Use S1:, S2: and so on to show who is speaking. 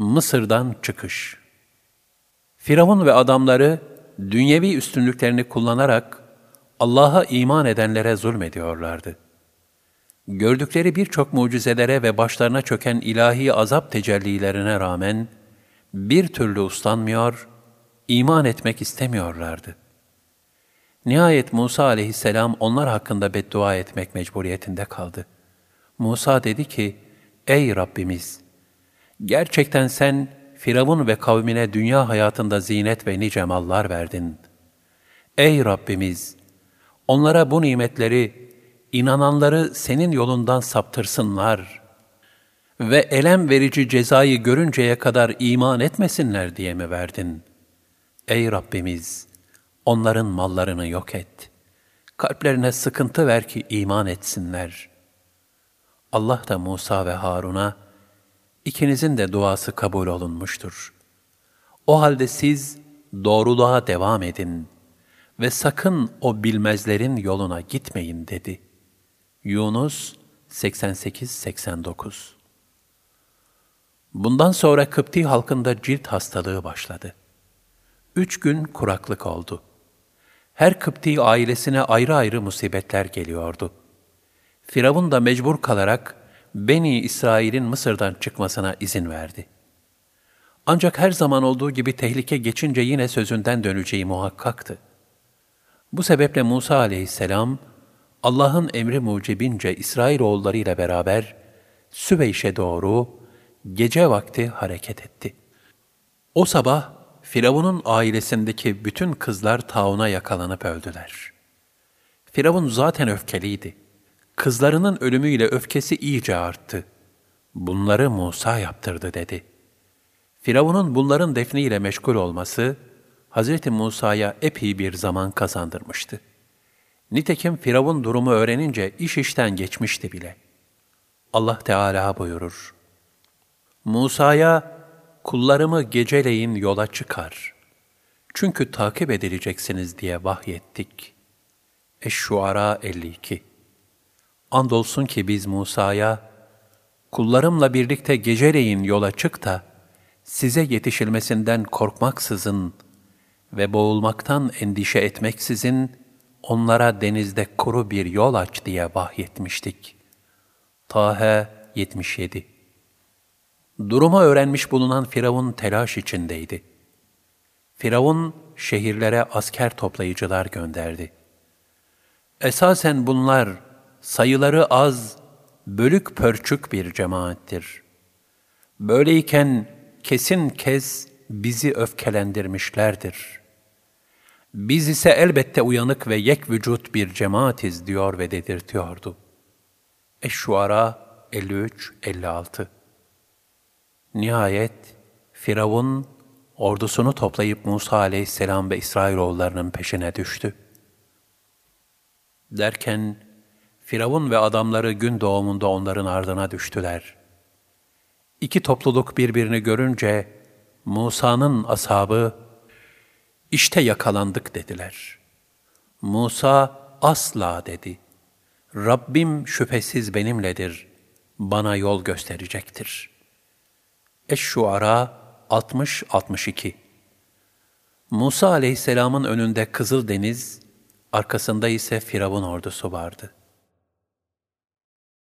S1: Mısır'dan çıkış. Firavun ve adamları dünyevi üstünlüklerini kullanarak Allah'a iman edenlere zulmediyorlardı. Gördükleri birçok mucizelere ve başlarına çöken ilahi azap tecellilerine rağmen bir türlü uslanmıyor, iman etmek istemiyorlardı. Nihayet Musa aleyhisselam onlar hakkında beddua etmek mecburiyetinde kaldı. Musa dedi ki, Ey Rabbimiz! Gerçekten sen Firavun ve kavmine dünya hayatında zinet ve nice mallar verdin. Ey Rabbimiz! Onlara bu nimetleri, inananları senin yolundan saptırsınlar ve elem verici cezayı görünceye kadar iman etmesinler diye mi verdin? Ey Rabbimiz! Onların mallarını yok et. Kalplerine sıkıntı ver ki iman etsinler. Allah da Musa ve Harun'a, ikinizin de duası kabul olunmuştur. O halde siz doğruluğa devam edin ve sakın o bilmezlerin yoluna gitmeyin dedi. Yunus 88-89 Bundan sonra Kıpti halkında cilt hastalığı başladı. Üç gün kuraklık oldu. Her Kıpti ailesine ayrı ayrı musibetler geliyordu. Firavun da mecbur kalarak Beni İsrail'in Mısır'dan çıkmasına izin verdi. Ancak her zaman olduğu gibi tehlike geçince yine sözünden döneceği muhakkaktı. Bu sebeple Musa aleyhisselam, Allah'ın emri mucibince İsrailoğulları ile beraber Süveyş'e doğru gece vakti hareket etti. O sabah Firavun'un ailesindeki bütün kızlar tauna yakalanıp öldüler. Firavun zaten öfkeliydi. Kızlarının ölümüyle öfkesi iyice arttı. Bunları Musa yaptırdı dedi. Firavun'un bunların defniyle meşgul olması, Hz. Musa'ya epey bir zaman kazandırmıştı. Nitekim Firavun durumu öğrenince iş işten geçmişti bile. Allah Teala buyurur. Musa'ya kullarımı geceleyin yola çıkar. Çünkü takip edileceksiniz diye vahyettik. Eş-Şuara 52 Andolsun ki biz Musa'ya, kullarımla birlikte geceleyin yola çık da, size yetişilmesinden korkmaksızın ve boğulmaktan endişe etmeksizin, onlara denizde kuru bir yol aç diye vahyetmiştik. Tahe 77 Durumu öğrenmiş bulunan Firavun telaş içindeydi. Firavun şehirlere asker toplayıcılar gönderdi. Esasen bunlar sayıları az, bölük pörçük bir cemaattir. Böyleyken kesin kez bizi öfkelendirmişlerdir. Biz ise elbette uyanık ve yek vücut bir cemaatiz diyor ve dedirtiyordu. Eş-Şuara 53-56 Nihayet Firavun ordusunu toplayıp Musa aleyhisselam ve İsrailoğullarının peşine düştü. Derken Firavun ve adamları gün doğumunda onların ardına düştüler. İki topluluk birbirini görünce Musa'nın ashabı işte yakalandık dediler. Musa asla dedi. Rabbim şüphesiz benimledir, bana yol gösterecektir. Eş-Şuara 60-62 Musa aleyhisselamın önünde Kızıl Deniz, arkasında ise Firavun ordusu vardı.